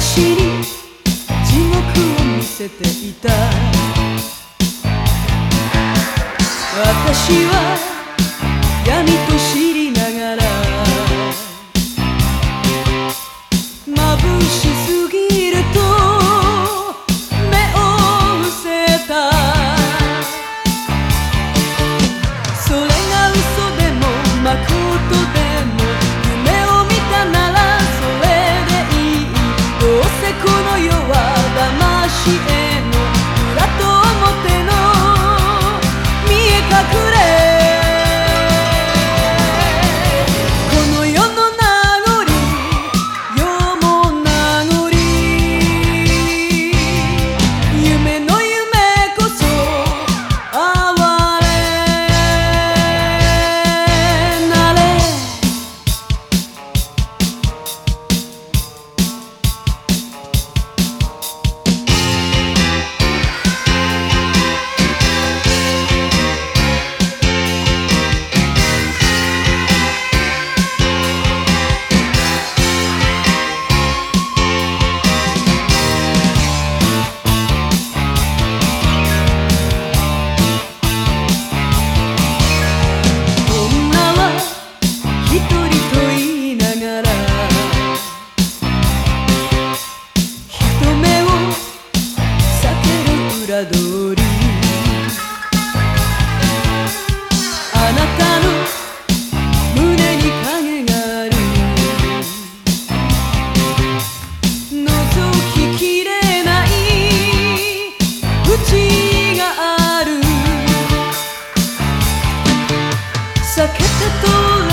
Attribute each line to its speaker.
Speaker 1: 私に地獄を見せていた私は sakit itu